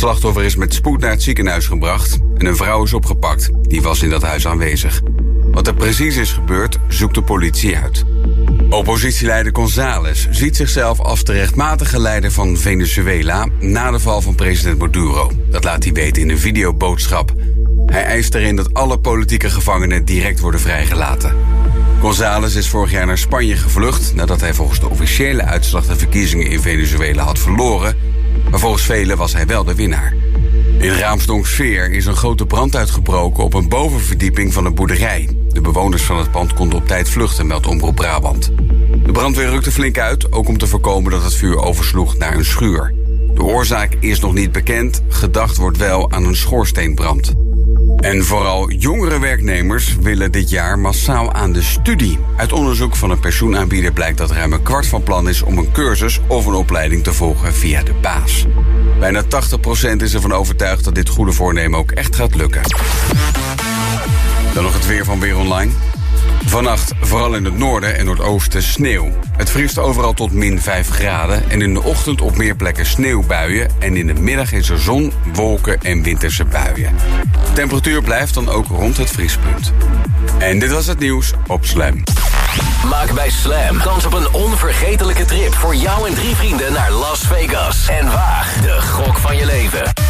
Slachtoffer is met spoed naar het ziekenhuis gebracht en een vrouw is opgepakt. Die was in dat huis aanwezig. Wat er precies is gebeurd, zoekt de politie uit. Oppositieleider González ziet zichzelf als de rechtmatige leider van Venezuela na de val van president Maduro. Dat laat hij weten in een videoboodschap. Hij eist erin dat alle politieke gevangenen direct worden vrijgelaten. González is vorig jaar naar Spanje gevlucht nadat hij volgens de officiële uitslag de verkiezingen in Venezuela had verloren. Maar volgens velen was hij wel de winnaar. In Raamsdonksveer is een grote brand uitgebroken op een bovenverdieping van een boerderij. De bewoners van het pand konden op tijd vluchten, meldt Omroep Brabant. De brandweer rukte flink uit, ook om te voorkomen dat het vuur oversloeg naar een schuur. De oorzaak is nog niet bekend, gedacht wordt wel aan een schoorsteenbrand. En vooral jongere werknemers willen dit jaar massaal aan de studie. Uit onderzoek van een pensioenaanbieder blijkt dat ruim een kwart van plan is om een cursus of een opleiding te volgen via de baas. Bijna 80% is ervan overtuigd dat dit goede voornemen ook echt gaat lukken. Dan nog het weer van Weer Online. Vannacht vooral in het noorden en noordoosten sneeuw. Het vriest overal tot min 5 graden en in de ochtend op meer plekken sneeuwbuien en in de middag is er zon, wolken en winterse buien. De temperatuur blijft dan ook rond het vriespunt. En dit was het nieuws op Slam. Maak bij Slam kans op een onvergetelijke trip voor jou en drie vrienden naar Las Vegas. En waag de gok van je leven.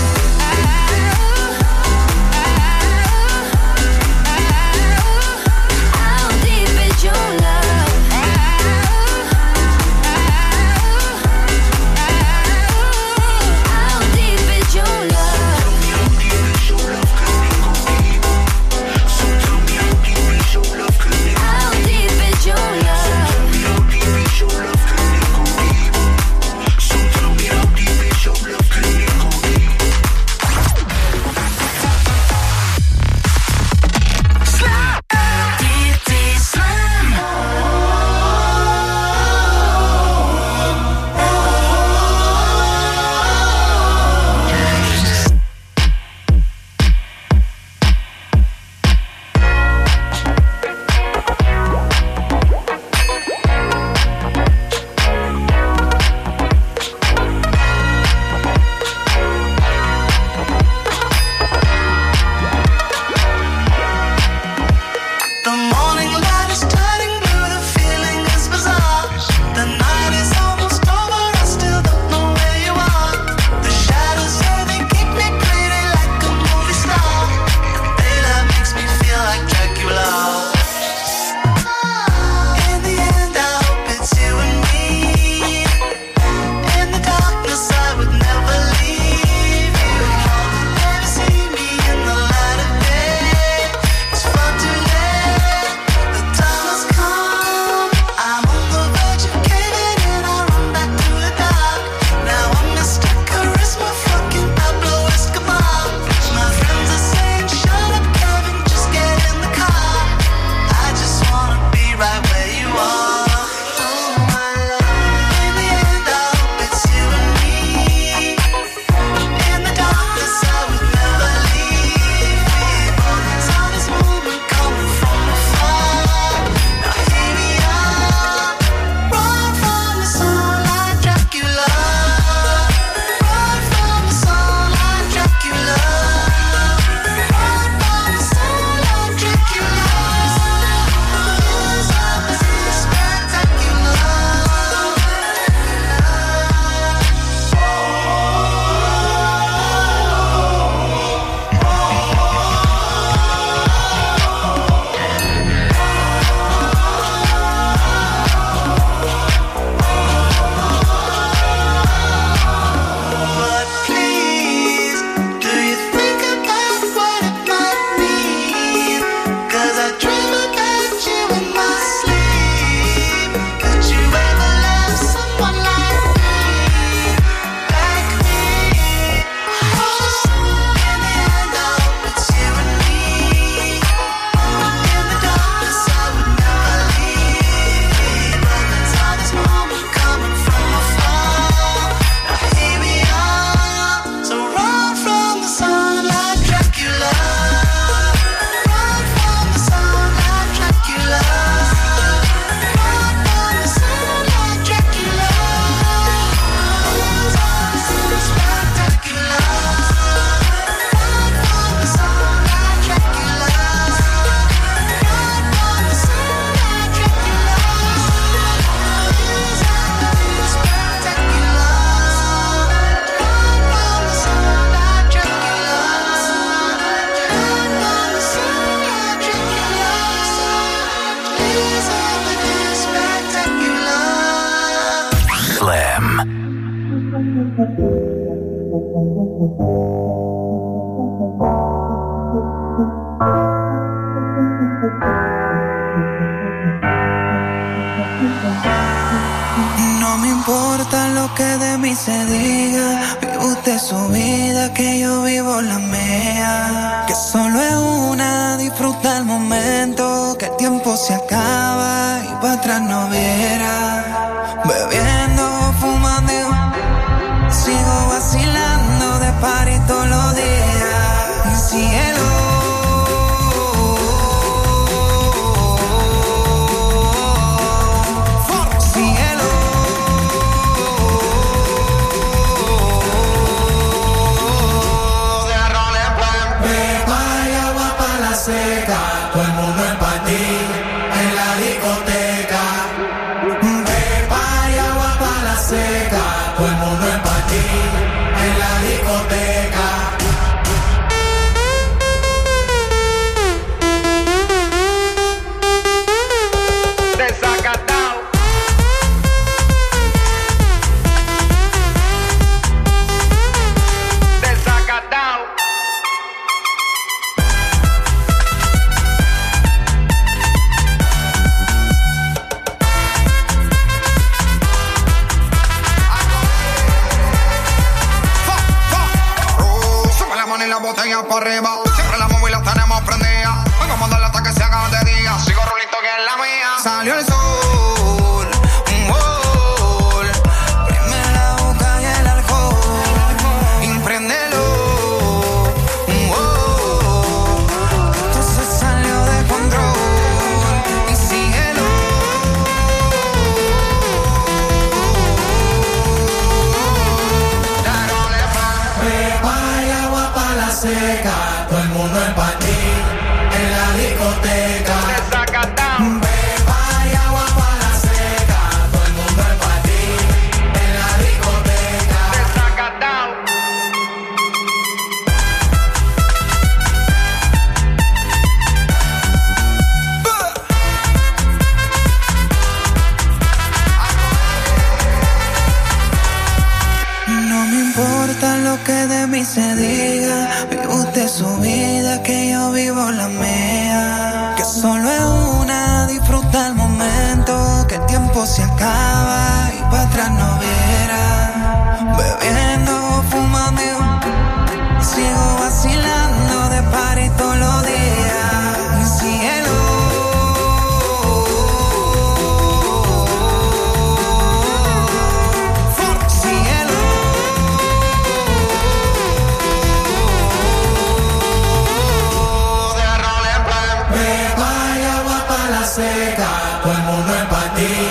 seca, todo el mundo empatía.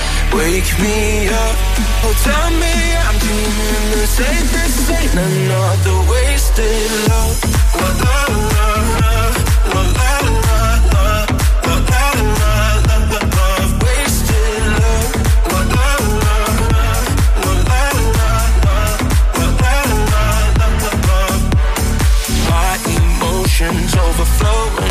Wake me up, oh tell me I'm dreaming This ain't, this ain't another wasted love la la Wasted love My emotions overflowing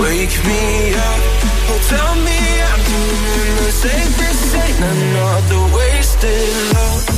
wake me up. Oh, tell me I'm doing the safest thing. Another wasted love.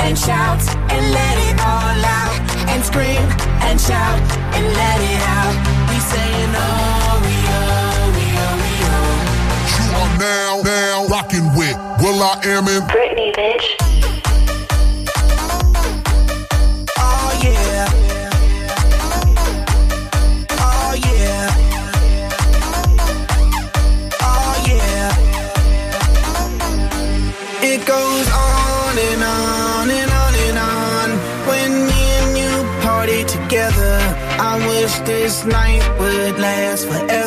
and shout and let it all out. And scream and shout and let it out. We saying oh, we oh, we oh, we oh. You are now, now rocking with will.i.am in Britney, bitch. This night would last forever.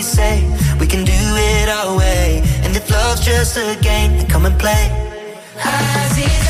always say we can do it our way. And if love's just a game, then come and play. As